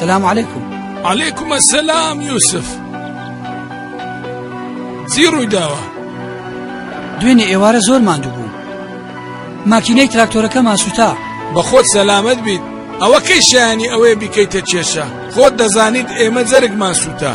سلام علیکم علیکم السلام یوسف چی ڕووی داوە دوێنێ ئێوارە زۆر ماندوو بوو ماکینەی تراکتۆرەکە ماسووتا بەخۆت سەلامت بیت ئەوە کەی شایانی ئەوەیە بیکەیتە کێشە خۆت دەزانیت ئێمە جەرگمان سووتا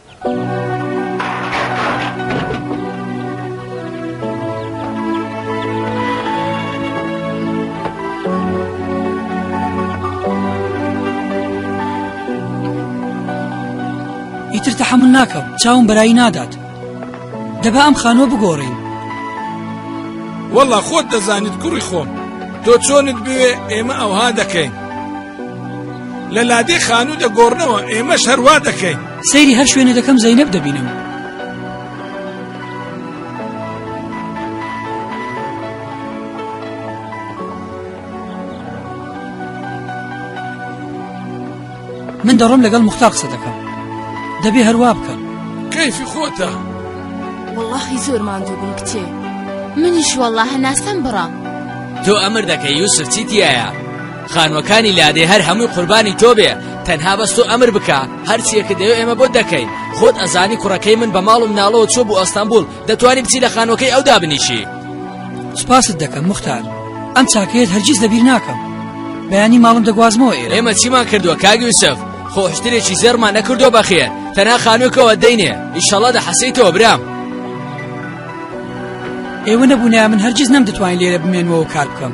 ئیتر تەحمل ناکەم چاوم بەرایی نادات دەبا ئەم خانوە بگۆڕین وەڵا خۆت دەزانیت کوڕی خۆم تۆ چۆنت بوێ ئێمە ئەوها دەکەین لە لادێ خانوو دەگۆڕنەوە ئێمەش هەروا دەکەین سەیری هەر شوێنە دەکەم زەینەب دەبینم من دەڕۆم لەگەڵ مختار قسە دەکەم دەبێ هەروە بکەم کەیفی خۆتە وڵاخی زۆر ماندوو بووم کچێ منیش وەڵا هەناسەم بڕە تۆ ئەمر دەکەی یوسف چی تایە خانوەکانی لادێ هەر هەمووی قوربانی تۆ بێ تەنها بەس تۆ ئەمر بکە هەرچیەکە دەوێ ئێمە بۆت دەکەین خۆت ئەزانی کوڕەکەی من بە ماڵ و مناڵەوە چۆ بۆ ئەستەمبول دەتوانی بچی لە خانوەکەی ئەو دابنیشی سپاست دەکەم مختار ئەم چاکەیەت هەرگیز لەبیر ناکەم بەیانی ماڵم دەگوازمەوە ئێرە ئێمە چیمان کردووە کاک یوسف خۆشترێکی زێرمان نەکردو بەخێر تەنها خانووکەوە دەینێ ئیشەڵا دە حەسەیتەوە برام ئێوە نەبوونە من هەرگیز نەمدەتوانین لێرە بمێنمەوە کار بکەم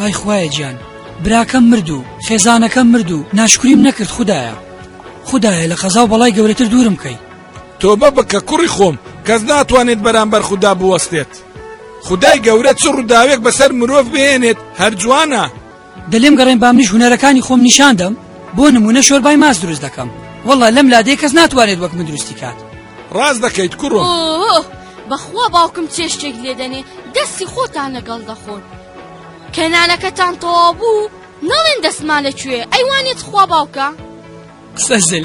ئای خوایە گیان براکەم مرد و خێزانەکەم مرد و ناشکریم نەکرد خودایە خودایە لە قەزا و بەڵای گەورەتر دوورم کەی تۆبە بکە کوڕی خۆم کەس ناتوانێت بەرامبەر خوددا بوەستێت خدای گەورە چ ڕووداوێک بەسەر مرۆڤ بهێنێت هەر جوانە دەلێم گەڕێن با منیش هوەرەکانی خۆم نیشاندەم بۆ نمونە شۆربای ماس دروست دەکەم والله لەم لادێ کەس ناتوانێت وەک من دروستی کات ڕاست دەکەیت کوڕۆ بەخوا باوکم چێشتێک لێ دەنێ دەستی خۆتان لەگەڵ دەخۆن کە نانەکەتان تەوا بوو نەڵێن دەستمان لەکوێ ئەیوانێت خوا باوکە قسە زل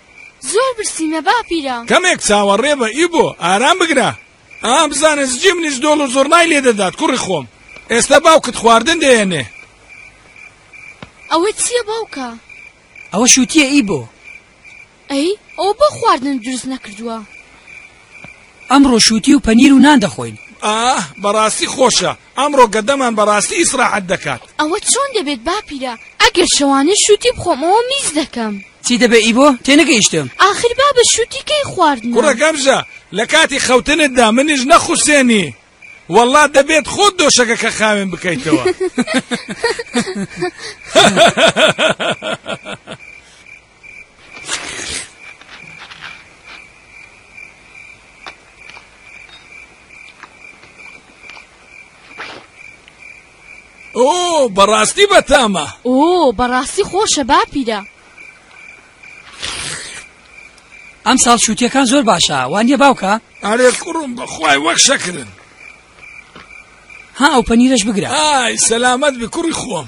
زۆر برسینە باپیرە. کەمێک چاوەڕێ بە ئیبۆ ئارام بگرە ئەها بزانە زگی منیش دۆڵ و زوڕنای لێ دەدات کوڕی خۆم ئێستا باوکت خواردن دەیەنێ. ئەوە چییە باوکە؟ ئەوە شووتییە ئیبۆ. ئەی ئەوە بۆ خواردنت دروست نەکردووە؟ ئەمڕۆ شووتی و پەنیر و نان دەخۆین. ئاه بەڕاستی خۆشە. ئەمڕۆ گەدەمان بەڕاستی ئیسڕاحەت دەکات. ئەوە چۆن دەبێت باپیرە؟ ئەگەر شەوانە شوتی بخۆم ئەوە میز دەکەم. چی دەبێ ئیبۆ؟ تێنەگەیشتم. ئاخر بابە شوتی کەی خواردنە؟ کوڕە گەمژە لە کاتی خەوتنتدا منیش نەخوسێنی وەڵڵا دەبێت خۆت دۆشەکەکە خاوێن بکەیتەوە. ئۆ بەڕاستی بەتامە ئۆ بەڕاستی خۆشە باپیرە ئەم ساڵ شووتەکان زۆر باشە وانە باوکە ئارێ کوڕم بەخوای وەک شەکردن ها ئەو پەنیرەش بگرە ئای سەلامەت بە کوڕی خۆم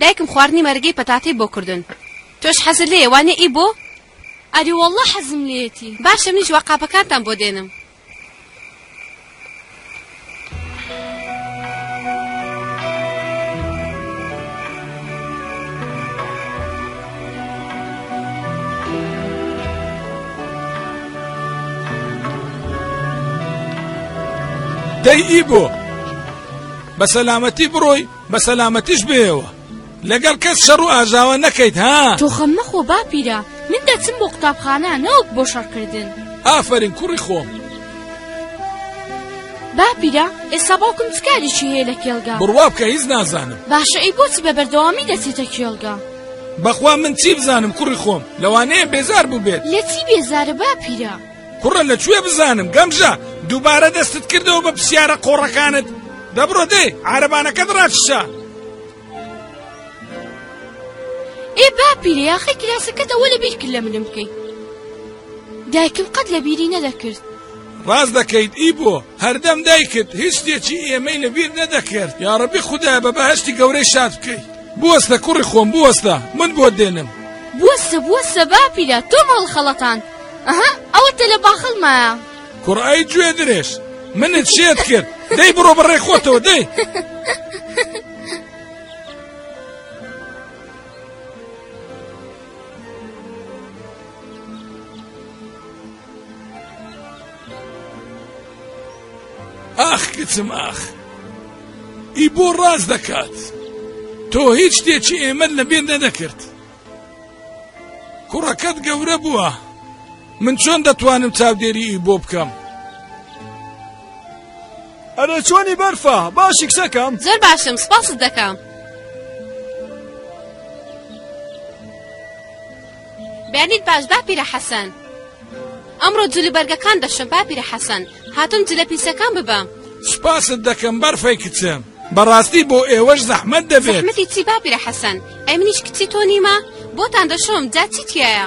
دایکم خواردنی مەرگەی پەتاتەی بۆ کردوون تۆش حەزت لێیە وانە ئی بۆ؟ ئەری وەڵڵا حەزم لێیەتی. باشە منیش وا قاپەکانتان بۆ دێنم. دەی ئی بۆ؟ بە سەلامەتی بڕۆی بە سەلامەتیش بێەوە لەگەڵ کەس شەڕ و ئاژاوە نەکەیت ها تۆخەم مەخۆ باپیرە من دەچم بۆ قوتابخانە نەوەک بۆ شەڕکردن ئافرین کوڕی خۆم باپیرە ئێستا باوکم چکارێکی هەیە لە کێڵگا بڕوا بکە هیچ نازانم باشە ئەی بۆچی بە بەردەوامی دەچێتە کێڵگا بەخوا من چی بزانم کوڕی خۆم لەوانەیە بێزار بوو بێت لە چی بێزارە باپیرە کوڕە لە کوێ بزانم گەمژە دووبارە دەستت کردەوە بە پرسیارە قۆڕەکانت دەبڕۆ دێ عربانەکەت ڕاکشە ئێ با پیرە یاخی کراسەکەتەوە لە بیرکرد لە منم بکەیت دایکم قەت لە بیری نەدەکرد ڕاست دەکەیت ئی بۆ هەردەم دایکت هیچ شتێکی ئێمەی لەبیر نەدەکرد یاڕبی خوددا بە بەهشتی گەورەی شاد بکەیت بوەستە کوڕی خۆم بوەستە من بۆ دێنم بوەستە بوەستە باپیرە تۆ ماڵ خەڵەتان ئەها ئەوە تەلە باخەڵمایە کوڕ ئەی گوێ درێژ منت شێت کرد دەی بڕۆ بەڕێ خۆتەوە دەی ئاخ کچم ئاخ ئی بۆ ڕاست دەکات تۆ هیچ شتێکی ئێمە لە بێ نەدەکرد کوڕەکەت گەورە بووە من چۆن دەتوانم چاودێری ئی بۆ بکەم ئەرێ چۆنی بەرفە باشی کچەکەم زۆر باشم سپاست دەکەم بەیانیت باش باپیرە حەسەن ئەمڕۆ جلی بەرگەکان دەشم باپیرە حەسەن هاتم جلە پیسەکان ببەم. سوپاست دەکەم بەرفەی کچم. بەڕاستی بۆ ئێوەش زەحمەت دەبێت. زەحمەتی چی باپیرە حەسەن؟ ئەی منیش کچی تۆ نیمە؟ بۆتان دەشۆم جا چی تیایە؟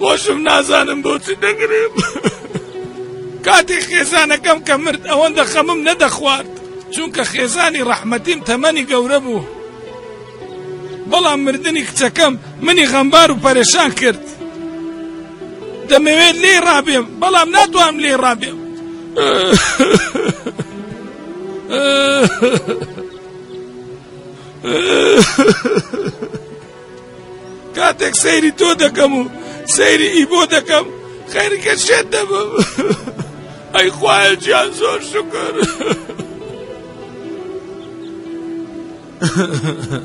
خۆشم نازانم بۆچی دەگریم کاتێ خێزانەکەم کە مرد ئەوەندە خەمم نەدەخوارد چونکە خێزانی ڕەحمەتیم تەمەنی گەورە بوو بەڵام مردنی کچەکەم منی غەمبار و پەرێشان کرد دەمەوێت لێ ڕابێم بەڵام ناتوانم لێ ڕابێم کاتێک سەیری تۆ دەکەم و سەیری ئیبۆ دەکەم خەیرکە شێت دەبم ئەی خوایە گیان زۆر شکر Mm-hmm.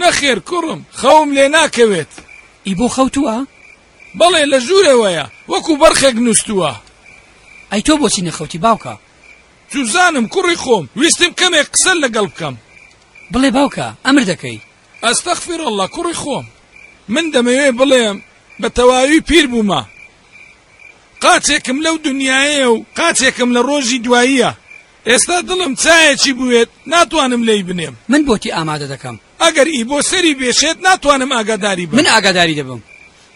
نەخێر کوڕم، خەوم لێ ناکەوێت. ئی بۆ خەوتووە؟ بەڵێ، لە ژوورەوەیە، وەکو بەرخێک نووستووە. ئەی تۆ بۆچی نەخەوتی باوکە؟ چوزانم کوڕی خۆم، ویستم کەمێک قسەت لەگەڵ بکەم. بڵێ باوکە، ئەمر دەکەی. استغفر اللە کوڕی خۆم، من دەمەوێ بڵێم بە تەواوی پیر بوومە. قاچێکم لەو دنیایەیە و قاچێکم لە ڕۆژی دواییە. ئێستا دڵم چایەکی بوێت ناتوانم لێی بنێم. من بۆتی ئامادە دەکەم. ئەگەر ئی بۆ سەری بێشێت ناتوانم ئاگاداری بم. من ئاگاداری دەبم.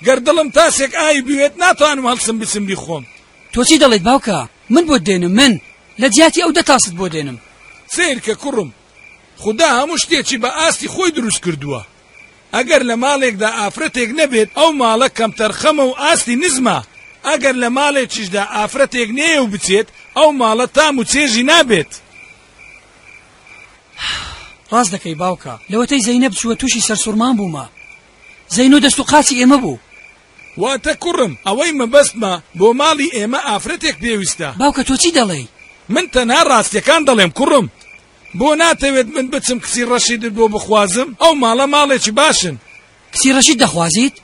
گەر دڵم تاسێک ئاوی بوێت ناتوانم هەڵسم بچم بیخۆم. تۆ چی دەڵێیت باوکە؟ من بۆت دێنم من. لە جیاتی ئەو دە تاست بۆ دێنم. سەیرکە کوڕم خودا هەموو شتێکی بە ئاستی خۆی دروست کردووە. ئەگەر لە ماڵێکدا ئافرەتێک نەبێت ئەو ماڵە کەمتەرخەمە و ئاستی نزمە، ئەگەر لە ماڵێکیشدا ئافرەتێک نێیە و بچێت ئەو ماڵە تام و چێژی نابێت. ڕاست دەکەی باوکە، لەوەتەی زەینەب چووە تووشی سەرسوڕمان بوومە، زەینۆ دەست و قاچی ئێمە بوو. واتە کوڕم ئەوەی مەبەستمە بۆ ماڵی ئێمە ئافرەتێک پێویستە. باوکە تۆ چی دەڵێی؟ من تەنها ڕاستیەکان دەڵێم کوڕم، بۆ ناتەوێت من بچم کچی ڕەشیدت بۆ بخوازم ئەو ماڵە ماڵێکی باشن کچی ڕەشید دەخوازیت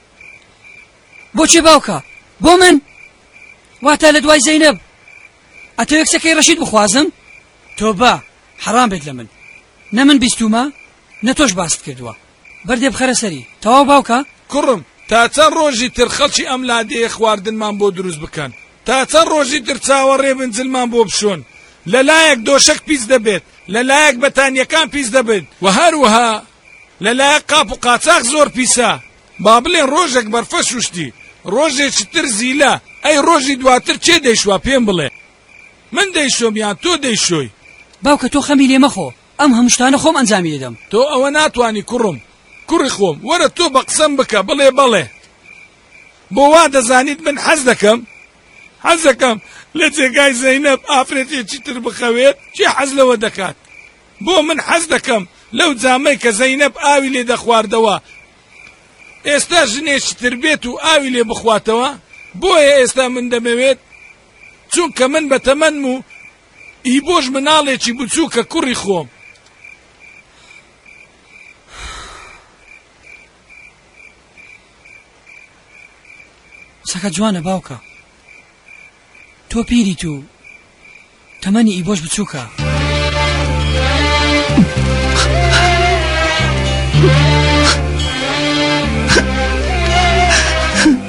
بۆچێ باوکە بۆ من واتە لە دوای زەینب ئەتە یەکسەکەی ڕەشید بخوازم تۆ بە حەرام بێت لە من نە من بیستومە نە تۆش باست کردووە بەردێ بخەرە سەری. تەواو باوکە؟ کوڕم تا چەند ڕۆژی تر خەڵکی ئەم لادێیە خواردنمان بۆ دروست بکەن؟ تا چەند ڕۆژی تر چاوەڕێ بن جلمان بۆ بشۆن؟ لە لایەک دۆشەک پیس دەبێت، لە لایەک بەتانییەکان پیس دەبن و هەروەها لە لایەک قاپ و قاچاخ زۆر پیسە. با بڵێن ڕۆژێک بەرفە شووشتی، ڕۆژێکی تر زیلە، ئەی ڕۆژی دواتر کێ دەیشوا پێم بڵێ؟ من دەیشۆم یان تۆ دەیشۆی؟ باوکە تۆ خەمی لێ مەخۆ. ئەم هەموو شتانە خۆم ئەنجامی دەدەم. تۆ ئەوە ناتوانی کوڕم. کوڕی خۆم، وەرە تۆ بە قسەم بکە، بڵێ بەڵێ. بۆ وا دەزانیت من حەز دەکەم؟ حەز دەکەم لە جێگای زەینەب ئافرەتێکی تر بخەوێت؟ کێ حەز لەوە دەکات؟ بۆ من حەز دەکەم لەو جامەی کە زەینەب ئاوی لێ دەخواردەوە ئێستا ژنێکی تر بێت و ئاوی لێ بخواتەوە؟ بۆیە ئێستا من دەمەوێت چونکە من بە تەمەنم و ئی بۆش مناڵێکی بچووکە کوڕی خۆم قسەکە جوانە باوکە تۆ پیری تو تەمەنی ئی بۆش بچووکە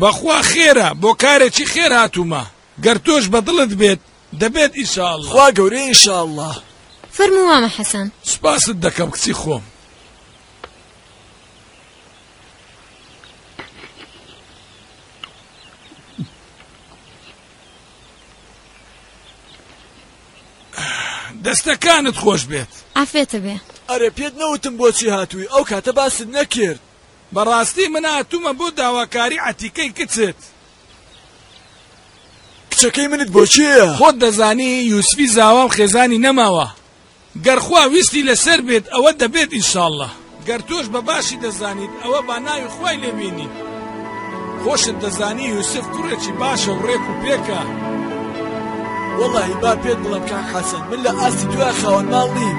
بەخوا خێرە بۆ کارێکی خێر هاتوومە گەر تۆش بە دڵت بێت دەبێت ئیشااللە. خوا گەورەیە ئیشااللە. فەرموو مامە حەسەن. سوپاست دەکەم کچی خۆم. دەستەکانت خۆش بێت. عافێت بێ. ئەرێ پێت نەوتم بۆچی هاتووی ئەو کاتە باست نەکرد. بەڕاستی من هاتوومە بۆ داواکاری عەتیکەی کچت. کچەکەی منت بۆ کێیە؟ خۆت دەزانی یوسفی زاوام خێزانی نەماوە گەر خوا ویستی لەسەر بێت ئەوە دەبێت ان شاء اللە. گەر تۆش بە باشی دەزانیت ئەوە با ناوی خوای لێ بێنین خۆشت دەزانی یوسف کوڕێکی باشە و ڕێک و پێکە. وەڵاهی با پێت بڵێم کاک حەسەن من لە ئاستی دوای خاوەن ماڵ نیم.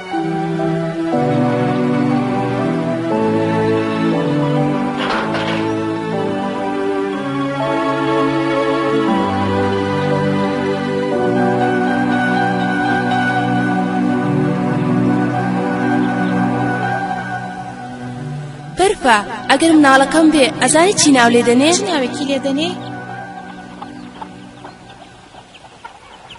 بەرفە ئەگەر مناڵەکەم بێ ئەزای چی ناو لێ دەنێ ناوێکی لێ دەنێ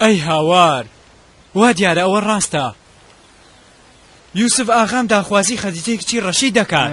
ئەی هاوار وا دیارە ئەوە ڕاستە یوسف ئاغام داخوازی خەدیجەی کچی ڕەشی دەکات.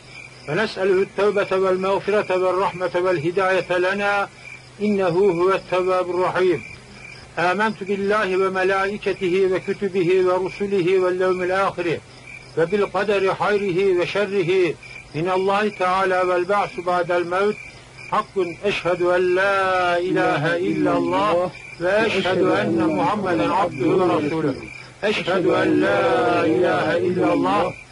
ونسأله التوبة والمغفرة والرحمة والهداية لنا إنه هو التواب الرحيم آمنت بالله وملائكته وكتبه ورسله واليوم الآخر وبالقدر خيره وشره من الله تعالى والبعث بعد الموت حق أشهد أن لا إله إلا الله وأشهد أن محمدا عبده ورسوله أشهد أن لا إله إلا الله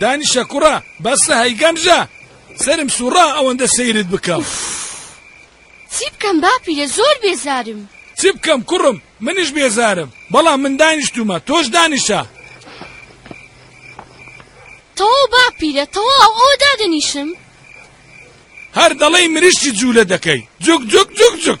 دانیشە کوڕە بەسە هەی گەمژە سرم سوڕا ئەوەندە سەیرت بکەم چی بکەم باپیرە زۆر بێزارم چی بکەم کوڕم منیش بێزارم بەڵام من دانیشتومە تۆش دانیشە تەواو باپیرە تەواو ئەو دادەنیشم هەر دەڵی مریشتی جوولە دەکەی جوک جوک جوک جوک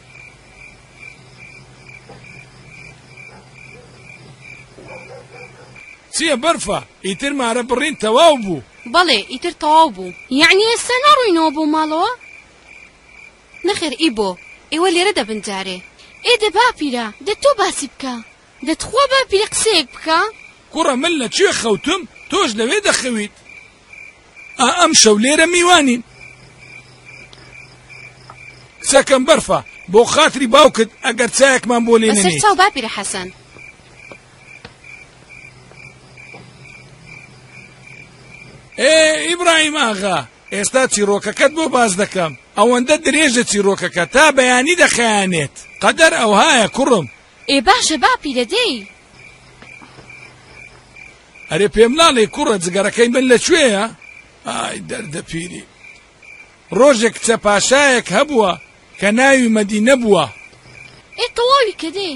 چییە بەرفە ئیتر مارە بڕین تەواو بوو بەڵێ ئیتر تەواو بوو یعنی ئێستا ناڕوینەوە بۆ ماڵەوە نەخێر ئی بۆ ئێوە لێرە دەبن جارێ ئێ دەبا پیرە دە تۆ باسی بکە دە تخوا با پێ قسەیەک بکە. کوڕە من لە کوێ خەوتم تۆش لەوێ دەخەویت ئا ئەمشەو لێرە میوانین. کچەکەم بەرفە بۆ خاتری باوکت ئەگەر چایەکمان بۆ لێ بەسەر نەنێیت چاو باپیرە حەسەن ئێ ئیبراهیم ئاغا ئێستا چیرۆکەکەت بۆ باس دەکەم ئەوەندە درێژە چیرۆکەکە تا بەیانی دەخایەنێت قەدەر ئەوهایە کوڕم ئێ باشە باپیرە دێی. ئەرێ پێم ناڵێی کوڕە جگەرەکەی من لە کوێیە؟ ئای دەردە پیری. ڕۆژێک کچە پاشایەک هەبووە کە ناوی مەدینە بووە. ئێ تەواوی کە دێی.